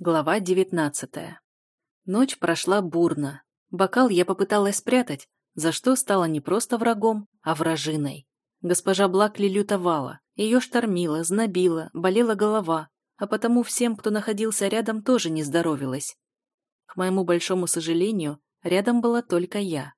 Глава девятнадцатая. Ночь прошла бурно. Бокал я попыталась спрятать, за что стала не просто врагом, а вражиной. Госпожа Блакли лютовала, ее штормило, знобило, болела голова, а потому всем, кто находился рядом, тоже не здоровилось. К моему большому сожалению, рядом была только я.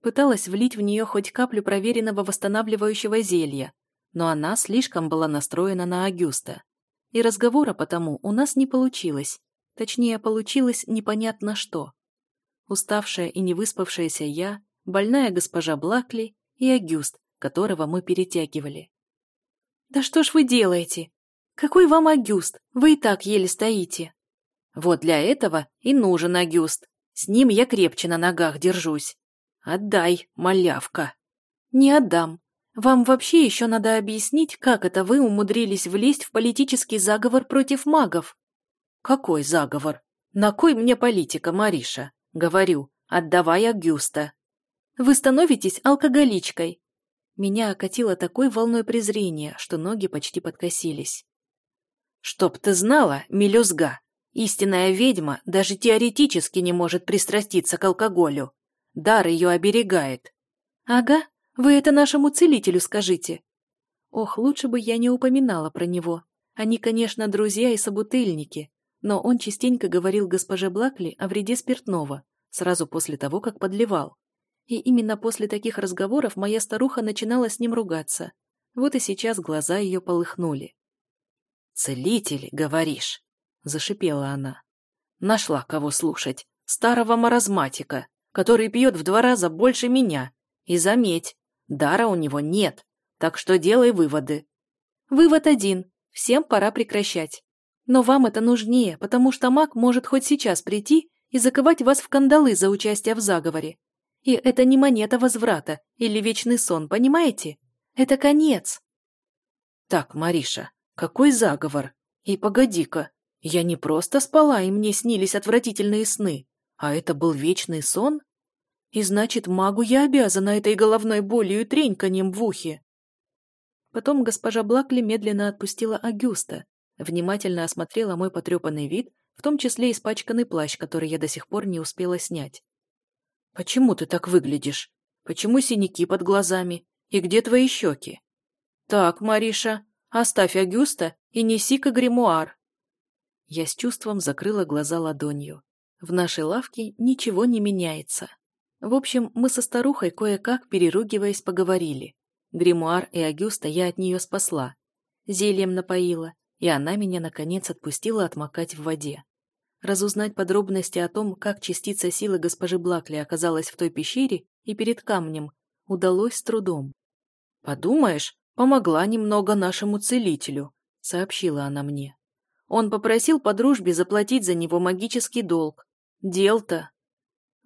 Пыталась влить в нее хоть каплю проверенного восстанавливающего зелья, но она слишком была настроена на Агюста. И разговора потому у нас не получилось. Точнее, получилось непонятно что. Уставшая и невыспавшаяся я, больная госпожа Блакли и Агюст, которого мы перетягивали. «Да что ж вы делаете? Какой вам Агюст? Вы и так еле стоите». «Вот для этого и нужен Агюст. С ним я крепче на ногах держусь. Отдай, малявка». «Не отдам. Вам вообще еще надо объяснить, как это вы умудрились влезть в политический заговор против магов». «Какой заговор? На кой мне политика, Мариша? Говорю, отдавай Агюста». «Вы становитесь алкоголичкой. Меня окатило такой волной презрения, что ноги почти подкосились. «Чтоб ты знала, мелюзга, истинная ведьма даже теоретически не может пристраститься к алкоголю. Дар ее оберегает». «Ага, вы это нашему целителю скажите». Ох, лучше бы я не упоминала про него. Они, конечно, друзья и собутыльники, но он частенько говорил госпоже Блакли о вреде спиртного, сразу после того, как подливал. И именно после таких разговоров моя старуха начинала с ним ругаться. Вот и сейчас глаза ее полыхнули. «Целитель, говоришь?» – зашипела она. «Нашла кого слушать. Старого маразматика, который пьет в два раза больше меня. И заметь, дара у него нет, так что делай выводы». «Вывод один. Всем пора прекращать. Но вам это нужнее, потому что маг может хоть сейчас прийти и заковать вас в кандалы за участие в заговоре. И это не монета возврата или вечный сон, понимаете? Это конец. Так, Мариша, какой заговор? И погоди-ка, я не просто спала, и мне снились отвратительные сны, а это был вечный сон? И значит, магу я обязана этой головной болью и треньканьем в ухе. Потом госпожа Блакли медленно отпустила Агюста, внимательно осмотрела мой потрепанный вид, в том числе испачканный плащ, который я до сих пор не успела снять. «Почему ты так выглядишь? Почему синяки под глазами? И где твои щеки?» «Так, Мариша, оставь Агюста и неси-ка гримуар». Я с чувством закрыла глаза ладонью. В нашей лавке ничего не меняется. В общем, мы со старухой кое-как, переругиваясь, поговорили. Гримуар и Агюста я от нее спасла. Зельем напоила, и она меня, наконец, отпустила отмокать в воде. Разузнать подробности о том, как частица силы госпожи Блакли оказалась в той пещере и перед камнем, удалось с трудом. «Подумаешь, помогла немного нашему целителю», — сообщила она мне. «Он попросил по дружбе заплатить за него магический долг. Дел-то...»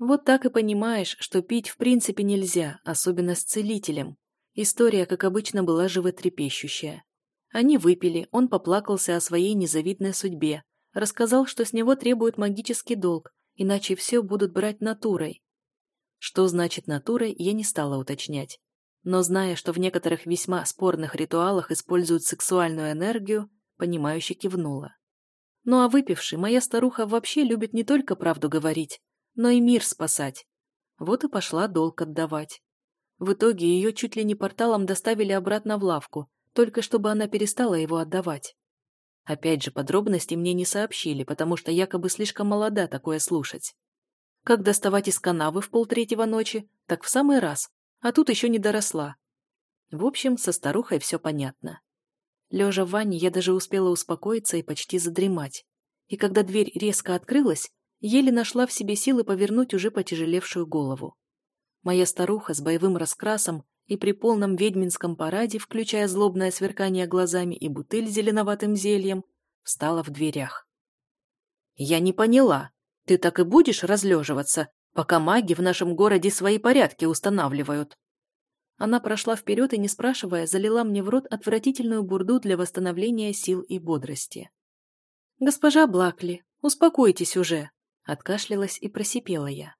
Вот так и понимаешь, что пить в принципе нельзя, особенно с целителем. История, как обычно, была животрепещущая. Они выпили, он поплакался о своей незавидной судьбе, Рассказал, что с него требуют магический долг, иначе все будут брать натурой. Что значит натурой, я не стала уточнять. Но зная, что в некоторых весьма спорных ритуалах используют сексуальную энергию, понимающе кивнула. Ну а выпивший, моя старуха вообще любит не только правду говорить, но и мир спасать. Вот и пошла долг отдавать. В итоге ее чуть ли не порталом доставили обратно в лавку, только чтобы она перестала его отдавать. Опять же, подробности мне не сообщили, потому что якобы слишком молода такое слушать. Как доставать из канавы в полтретьего ночи, так в самый раз, а тут еще не доросла. В общем, со старухой все понятно. Лежа в ванне, я даже успела успокоиться и почти задремать. И когда дверь резко открылась, еле нашла в себе силы повернуть уже потяжелевшую голову. Моя старуха с боевым раскрасом и при полном ведьминском параде, включая злобное сверкание глазами и бутыль с зеленоватым зельем, встала в дверях. «Я не поняла. Ты так и будешь разлеживаться, пока маги в нашем городе свои порядки устанавливают?» Она прошла вперед и, не спрашивая, залила мне в рот отвратительную бурду для восстановления сил и бодрости. «Госпожа Блакли, успокойтесь уже!» Откашлялась и просипела я.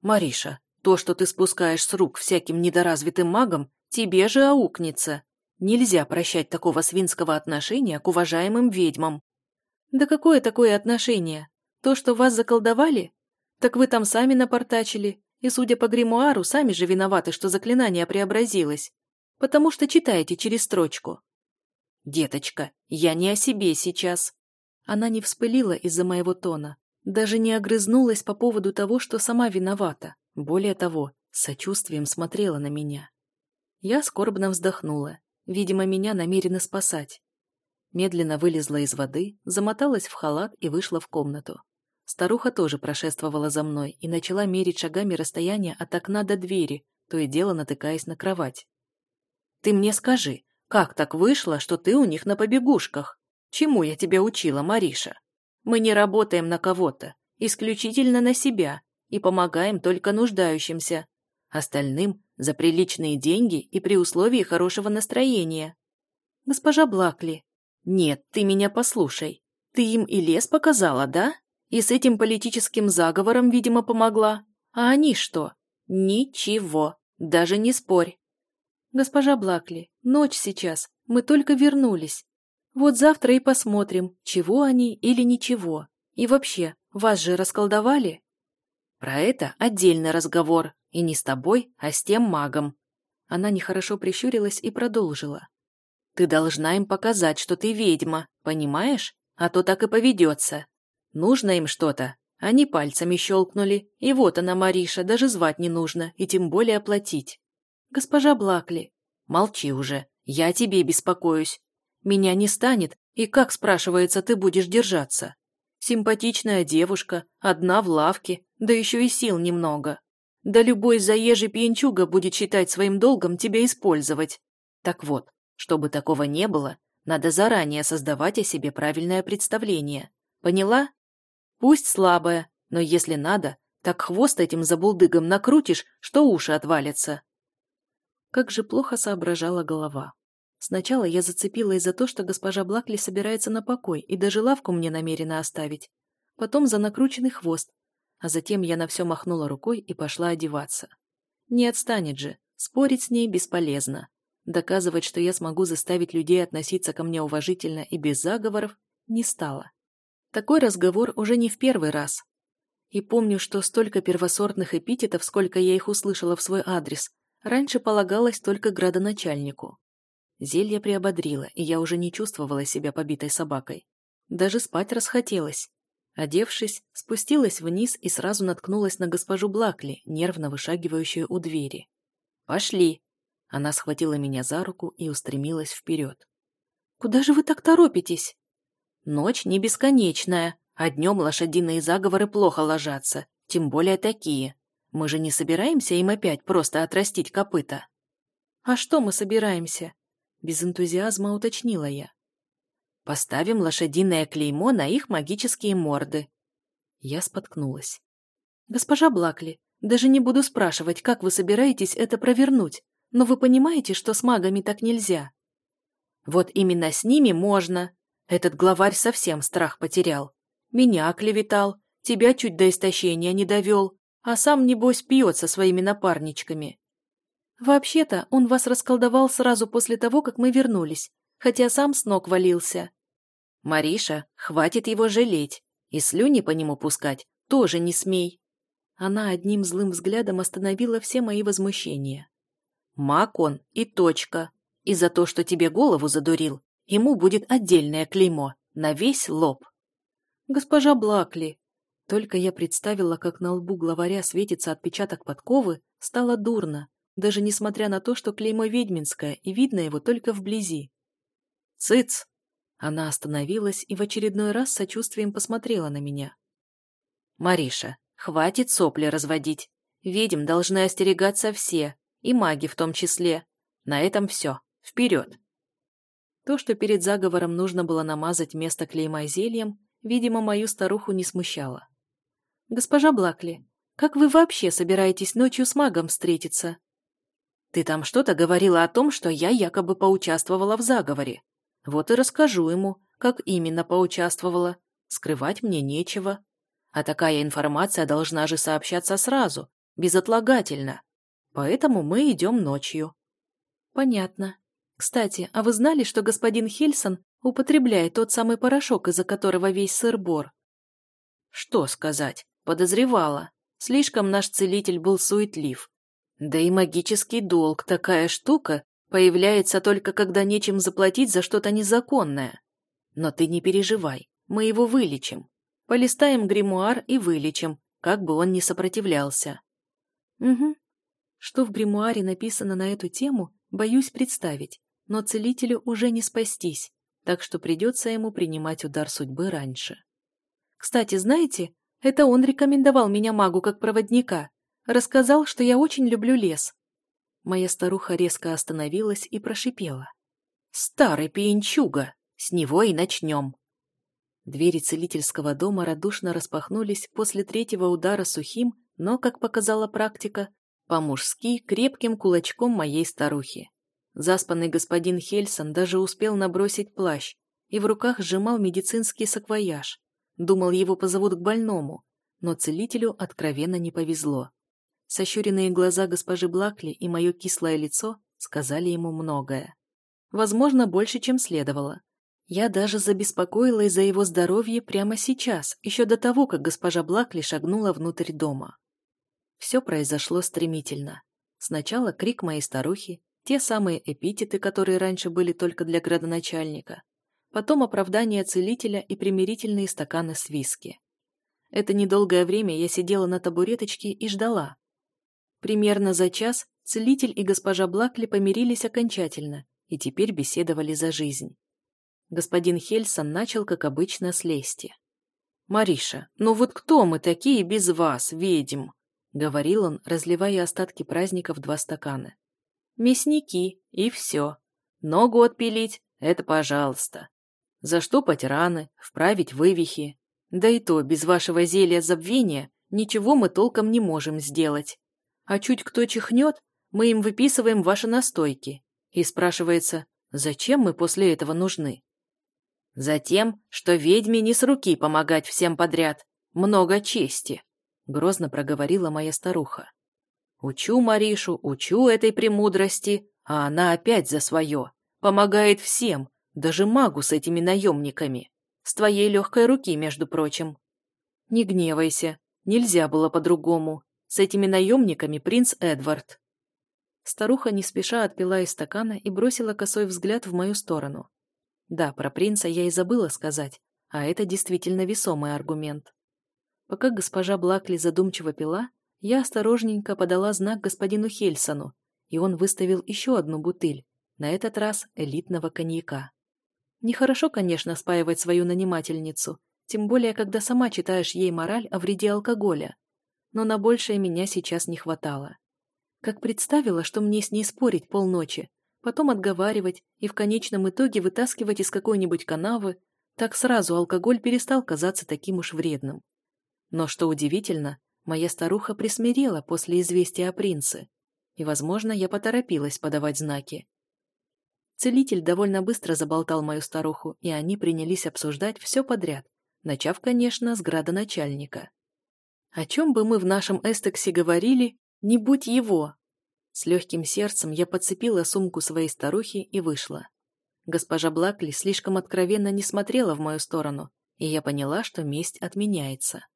«Мариша, то, что ты спускаешь с рук всяким недоразвитым магам, тебе же аукнется. Нельзя прощать такого свинского отношения к уважаемым ведьмам. Да какое такое отношение? То, что вас заколдовали? Так вы там сами напортачили, и, судя по гримуару, сами же виноваты, что заклинание преобразилось. Потому что читаете через строчку. Деточка, я не о себе сейчас. Она не вспылила из-за моего тона, даже не огрызнулась по поводу того, что сама виновата. Более того, сочувствием смотрела на меня. Я скорбно вздохнула. Видимо, меня намерены спасать. Медленно вылезла из воды, замоталась в халат и вышла в комнату. Старуха тоже прошествовала за мной и начала мерить шагами расстояние от окна до двери, то и дело натыкаясь на кровать. «Ты мне скажи, как так вышло, что ты у них на побегушках? Чему я тебя учила, Мариша? Мы не работаем на кого-то, исключительно на себя, и помогаем только нуждающимся. Остальным за приличные деньги и при условии хорошего настроения. Госпожа Блакли, нет, ты меня послушай. Ты им и лес показала, да? И с этим политическим заговором, видимо, помогла. А они что? Ничего. Даже не спорь. Госпожа Блакли, ночь сейчас. Мы только вернулись. Вот завтра и посмотрим, чего они или ничего. И вообще, вас же расколдовали? Про это отдельный разговор. И не с тобой, а с тем магом. Она нехорошо прищурилась и продолжила. Ты должна им показать, что ты ведьма, понимаешь? А то так и поведется. Нужно им что-то. Они пальцами щелкнули. И вот она, Мариша, даже звать не нужно, и тем более оплатить. Госпожа Блакли. Молчи уже. Я тебе беспокоюсь. Меня не станет, и как, спрашивается, ты будешь держаться? Симпатичная девушка, одна в лавке, да еще и сил немного. Да любой заезжий пьянчуга будет считать своим долгом тебя использовать. Так вот, чтобы такого не было, надо заранее создавать о себе правильное представление. Поняла? Пусть слабое, но если надо, так хвост этим забулдыгом накрутишь, что уши отвалятся. Как же плохо соображала голова. Сначала я зацепилась за то, что госпожа Блакли собирается на покой и даже лавку мне намерена оставить. Потом за накрученный хвост, а затем я на все махнула рукой и пошла одеваться. Не отстанет же, спорить с ней бесполезно. Доказывать, что я смогу заставить людей относиться ко мне уважительно и без заговоров, не стало. Такой разговор уже не в первый раз. И помню, что столько первосортных эпитетов, сколько я их услышала в свой адрес, раньше полагалось только градоначальнику. Зелье приободрило, и я уже не чувствовала себя побитой собакой. Даже спать расхотелось. Одевшись, спустилась вниз и сразу наткнулась на госпожу Блакли, нервно вышагивающую у двери. «Пошли!» Она схватила меня за руку и устремилась вперед. «Куда же вы так торопитесь?» «Ночь не бесконечная, а днем лошадиные заговоры плохо ложатся, тем более такие. Мы же не собираемся им опять просто отрастить копыта». «А что мы собираемся?» Без энтузиазма уточнила я. Поставим лошадиное клеймо на их магические морды. Я споткнулась. Госпожа Блакли, даже не буду спрашивать, как вы собираетесь это провернуть, но вы понимаете, что с магами так нельзя. Вот именно с ними можно. Этот главарь совсем страх потерял. Меня оклеветал, тебя чуть до истощения не довел, а сам, небось, пьет со своими напарничками. Вообще-то он вас расколдовал сразу после того, как мы вернулись, хотя сам с ног валился. Мариша, хватит его жалеть, и слюни по нему пускать тоже не смей. Она одним злым взглядом остановила все мои возмущения. Маг он и точка. И за то, что тебе голову задурил, ему будет отдельное клеймо на весь лоб. Госпожа Блакли, только я представила, как на лбу главаря светится отпечаток подковы, стало дурно, даже несмотря на то, что клеймо ведьминское, и видно его только вблизи. «Цыц!» Она остановилась и в очередной раз сочувствием посмотрела на меня. «Мариша, хватит сопли разводить. Ведьм должны остерегаться все, и маги в том числе. На этом все. Вперед!» То, что перед заговором нужно было намазать место клейма зельем, видимо, мою старуху не смущало. «Госпожа Блакли, как вы вообще собираетесь ночью с магом встретиться?» «Ты там что-то говорила о том, что я якобы поучаствовала в заговоре. Вот и расскажу ему, как именно поучаствовала. Скрывать мне нечего. А такая информация должна же сообщаться сразу, безотлагательно. Поэтому мы идем ночью. Понятно. Кстати, а вы знали, что господин Хельсон употребляя тот самый порошок, из-за которого весь сыр-бор. Что сказать, подозревала. Слишком наш целитель был суетлив. Да и магический долг, такая штука, появляется только когда нечем заплатить за что-то незаконное. Но ты не переживай, мы его вылечим. Полистаем гримуар и вылечим, как бы он ни сопротивлялся. Угу. Что в гримуаре написано на эту тему, боюсь представить, но целителю уже не спастись, так что придется ему принимать удар судьбы раньше. Кстати, знаете, это он рекомендовал меня магу как проводника. Рассказал, что я очень люблю лес. Моя старуха резко остановилась и прошипела. «Старый пьянчуга! С него и начнем!» Двери целительского дома радушно распахнулись после третьего удара сухим, но, как показала практика, по-мужски крепким кулачком моей старухи. Заспанный господин Хельсон даже успел набросить плащ и в руках сжимал медицинский саквояж. Думал, его позовут к больному, но целителю откровенно не повезло. Сощуренные глаза госпожи Блакли и мое кислое лицо сказали ему многое. Возможно, больше, чем следовало. Я даже забеспокоилась за его здоровье прямо сейчас, еще до того, как госпожа Блакли шагнула внутрь дома. Все произошло стремительно. Сначала крик моей старухи, те самые эпитеты, которые раньше были только для градоначальника, потом оправдание целителя и примирительные стаканы с виски. Это недолгое время я сидела на табуреточке и ждала. Примерно за час целитель и госпожа Блакли помирились окончательно и теперь беседовали за жизнь господин Хельсон начал, как обычно, с лести. «Мариша, ну вот кто мы такие без вас, ведьм?» — говорил он, разливая остатки праздника в два стакана. «Мясники, и все. Ногу отпилить — это пожалуйста. Заштопать раны, вправить вывихи. Да и то, без вашего зелья забвения ничего мы толком не можем сделать. А чуть кто чихнет, мы им выписываем ваши настойки. И спрашивается, зачем мы после этого нужны? Затем, что ведьме не с руки помогать всем подряд. Много чести, — грозно проговорила моя старуха. Учу Маришу, учу этой премудрости, а она опять за свое. Помогает всем, даже магу с этими наемниками. С твоей легкой руки, между прочим. Не гневайся, нельзя было по-другому. С этими наемниками принц Эдвард. Старуха не спеша отпила из стакана и бросила косой взгляд в мою сторону. Да, про принца я и забыла сказать, а это действительно весомый аргумент. Пока госпожа Блакли задумчиво пила, я осторожненько подала знак господину Хельсону, и он выставил еще одну бутыль, на этот раз элитного коньяка. Нехорошо, конечно, спаивать свою нанимательницу, тем более, когда сама читаешь ей мораль о вреде алкоголя. Но на большее меня сейчас не хватало. Как представила, что мне с ней спорить полночи, потом отговаривать и в конечном итоге вытаскивать из какой-нибудь канавы, так сразу алкоголь перестал казаться таким уж вредным. Но что удивительно, моя старуха присмирела после известия о принце, и, возможно, я поторопилась подавать знаки. Целитель довольно быстро заболтал мою старуху, и они принялись обсуждать все подряд, начав, конечно, с градоначальника. О чем бы мы в нашем эстексе говорили, не будь его, с легким сердцем я подцепила сумку своей старухи и вышла. Госпожа Блакли слишком откровенно не смотрела в мою сторону, и я поняла, что месть отменяется.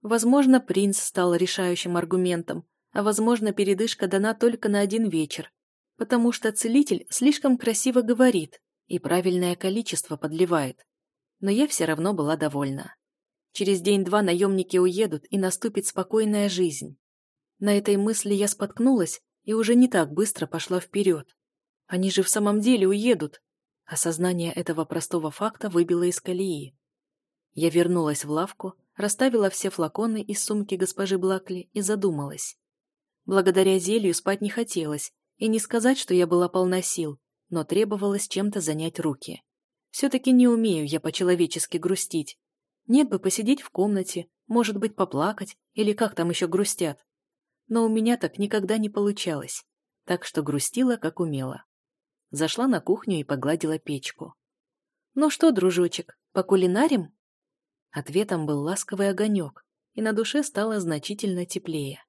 Возможно, принц стал решающим аргументом, а возможно, передышка дана только на один вечер, потому что целитель слишком красиво говорит и правильное количество подливает. Но я все равно была довольна. Через день-два наемники уедут, и наступит спокойная жизнь. На этой мысли я споткнулась и уже не так быстро пошла вперед. Они же в самом деле уедут. Осознание этого простого факта выбило из колеи. Я вернулась в лавку, расставила все флаконы из сумки госпожи Блакли и задумалась. Благодаря зелью спать не хотелось, и не сказать, что я была полна сил, но требовалось чем-то занять руки. Все-таки не умею я по-человечески грустить. Нет бы посидеть в комнате, может быть, поплакать, или как там еще грустят но у меня так никогда не получалось, так что грустила, как умела. Зашла на кухню и погладила печку. «Ну что, дружочек, покулинарим?» Ответом был ласковый огонек, и на душе стало значительно теплее.